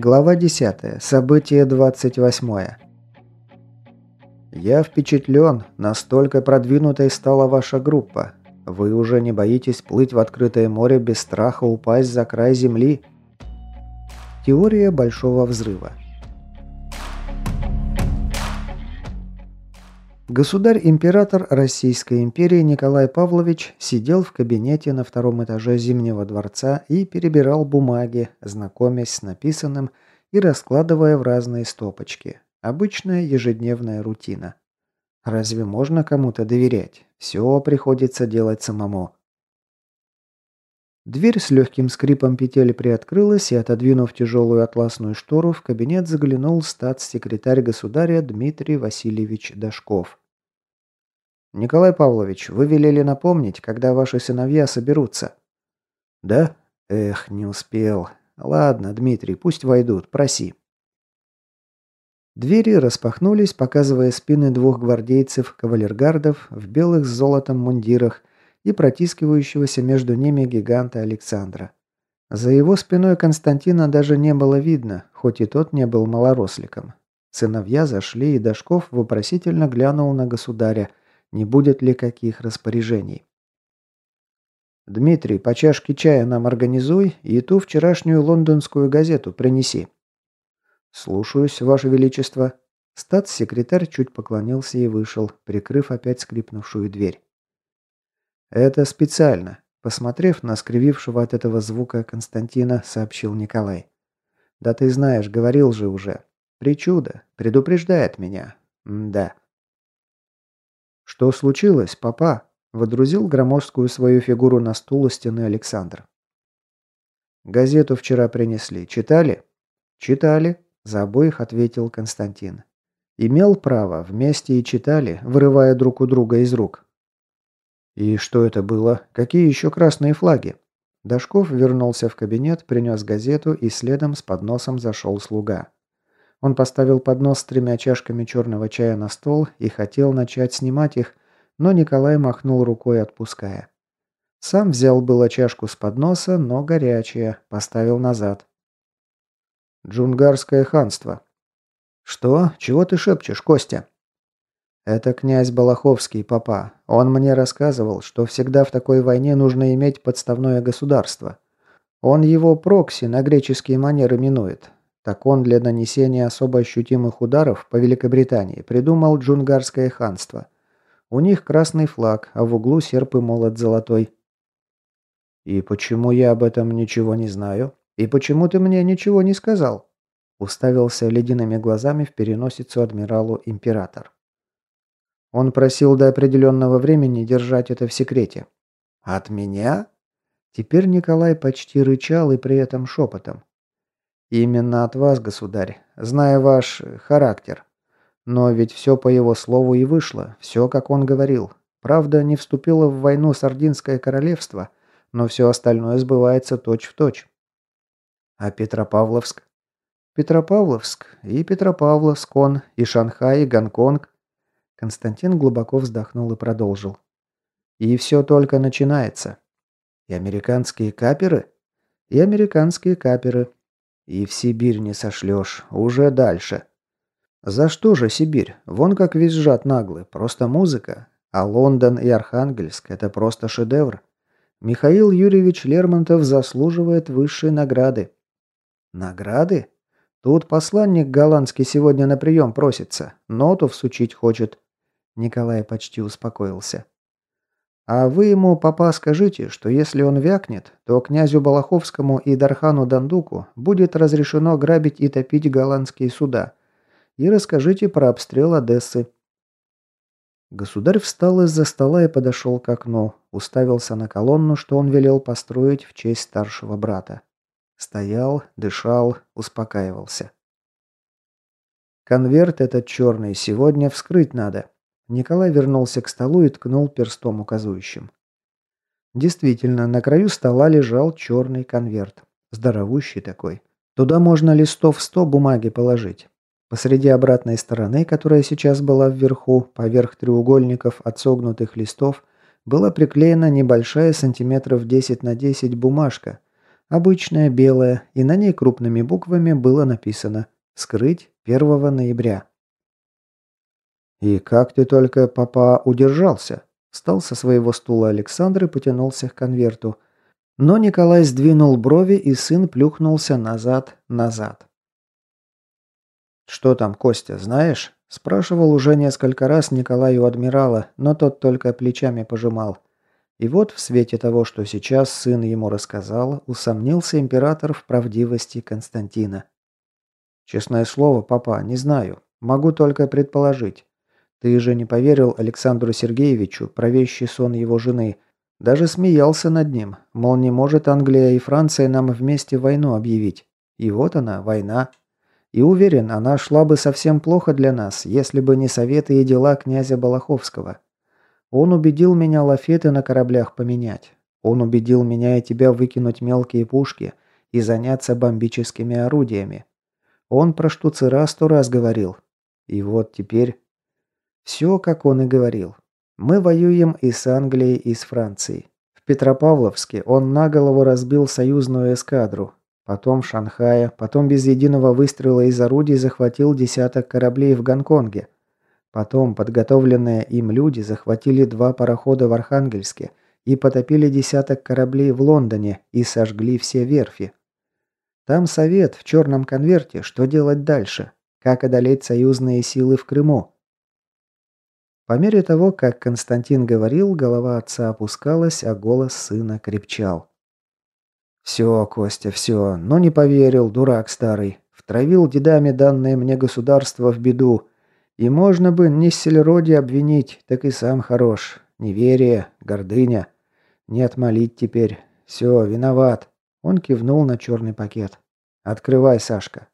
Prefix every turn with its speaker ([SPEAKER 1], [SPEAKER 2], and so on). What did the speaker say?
[SPEAKER 1] Глава 10. Событие 28. Я впечатлен, настолько продвинутой стала ваша группа. Вы уже не боитесь плыть в открытое море без страха упасть за край земли. Теория большого взрыва. Государь-император Российской империи Николай Павлович сидел в кабинете на втором этаже Зимнего дворца и перебирал бумаги, знакомясь с написанным и раскладывая в разные стопочки. Обычная ежедневная рутина. Разве можно кому-то доверять? Все приходится делать самому. Дверь с легким скрипом петель приоткрылась, и, отодвинув тяжелую атласную штору, в кабинет заглянул статс-секретарь государя Дмитрий Васильевич Дашков. «Николай Павлович, вы велели напомнить, когда ваши сыновья соберутся?» «Да? Эх, не успел. Ладно, Дмитрий, пусть войдут, проси». Двери распахнулись, показывая спины двух гвардейцев, кавалергардов в белых с золотом мундирах и протискивающегося между ними гиганта Александра. За его спиной Константина даже не было видно, хоть и тот не был малоросликом. Сыновья зашли, и Дашков вопросительно глянул на государя, не будет ли каких распоряжений. «Дмитрий, по чашке чая нам организуй и ту вчерашнюю лондонскую газету принеси». «Слушаюсь, Ваше Величество». Статс-секретарь чуть поклонился и вышел, прикрыв опять скрипнувшую дверь. «Это специально», – посмотрев на скривившего от этого звука Константина, сообщил Николай. «Да ты знаешь, говорил же уже. Причуда. Предупреждает меня. М да». «Что случилось, папа?» – водрузил громоздкую свою фигуру на стул у стены Александр. «Газету вчера принесли. Читали?» «Читали», – за обоих ответил Константин. «Имел право. Вместе и читали, вырывая друг у друга из рук. «И что это было? Какие еще красные флаги?» Дашков вернулся в кабинет, принес газету и следом с подносом зашел слуга. Он поставил поднос с тремя чашками черного чая на стол и хотел начать снимать их, но Николай махнул рукой, отпуская. Сам взял было чашку с подноса, но горячая, поставил назад. «Джунгарское ханство». «Что? Чего ты шепчешь, Костя?» «Это князь Балаховский, папа. Он мне рассказывал, что всегда в такой войне нужно иметь подставное государство. Он его прокси на греческие манеры минует. Так он для нанесения особо ощутимых ударов по Великобритании придумал джунгарское ханство. У них красный флаг, а в углу серп и молот золотой. «И почему я об этом ничего не знаю? И почему ты мне ничего не сказал?» Уставился ледяными глазами в переносицу адмиралу император. Он просил до определенного времени держать это в секрете. «От меня?» Теперь Николай почти рычал и при этом шепотом. «Именно от вас, государь, зная ваш характер. Но ведь все по его слову и вышло, все, как он говорил. Правда, не вступило в войну Сардинское королевство, но все остальное сбывается точь-в-точь. Точь. А Петропавловск? Петропавловск и Петропавловск он, и Шанхай, и Гонконг. Константин глубоко вздохнул и продолжил. «И все только начинается. И американские каперы? И американские каперы. И в Сибирь не сошлешь. Уже дальше. За что же Сибирь? Вон как визжат наглы. Просто музыка. А Лондон и Архангельск – это просто шедевр. Михаил Юрьевич Лермонтов заслуживает высшей награды. Награды? Тут посланник голландский сегодня на прием просится. Ноту всучить хочет. Николай почти успокоился. «А вы ему, папа, скажите, что если он вякнет, то князю Балаховскому и Дархану Дандуку будет разрешено грабить и топить голландские суда. И расскажите про обстрел Одессы». Государь встал из-за стола и подошел к окну, уставился на колонну, что он велел построить в честь старшего брата. Стоял, дышал, успокаивался. «Конверт этот черный сегодня вскрыть надо», Николай вернулся к столу и ткнул перстом указующим. Действительно, на краю стола лежал черный конверт. Здоровущий такой. Туда можно листов сто бумаги положить. Посреди обратной стороны, которая сейчас была вверху, поверх треугольников от согнутых листов, была приклеена небольшая сантиметров 10 на 10 бумажка, Обычная, белая, и на ней крупными буквами было написано «Скрыть 1 ноября». «И как ты только, папа, удержался?» Встал со своего стула Александр и потянулся к конверту. Но Николай сдвинул брови, и сын плюхнулся назад, назад. «Что там, Костя, знаешь?» Спрашивал уже несколько раз Николай у адмирала, но тот только плечами пожимал. И вот в свете того, что сейчас сын ему рассказал, усомнился император в правдивости Константина. «Честное слово, папа, не знаю. Могу только предположить. Ты же не поверил Александру Сергеевичу про вещий сон его жены. Даже смеялся над ним, мол, не может Англия и Франция нам вместе войну объявить. И вот она, война. И уверен, она шла бы совсем плохо для нас, если бы не советы и дела князя Балаховского. Он убедил меня лафеты на кораблях поменять. Он убедил меня и тебя выкинуть мелкие пушки и заняться бомбическими орудиями. Он про штуцера сто раз говорил. И вот теперь... Все, как он и говорил. Мы воюем и с Англией, и с Францией. В Петропавловске он на голову разбил союзную эскадру, Потом в Шанхае, потом без единого выстрела из орудий захватил десяток кораблей в Гонконге. Потом подготовленные им люди захватили два парохода в Архангельске и потопили десяток кораблей в Лондоне и сожгли все верфи. Там совет в черном конверте, что делать дальше, как одолеть союзные силы в Крыму. По мере того, как Константин говорил, голова отца опускалась, а голос сына крепчал. «Все, Костя, все. Но не поверил, дурак старый. Втравил дедами данное мне государство в беду. И можно бы не селероди обвинить, так и сам хорош. Неверие, гордыня. Нет, молить теперь. Все, виноват». Он кивнул на черный пакет. «Открывай, Сашка».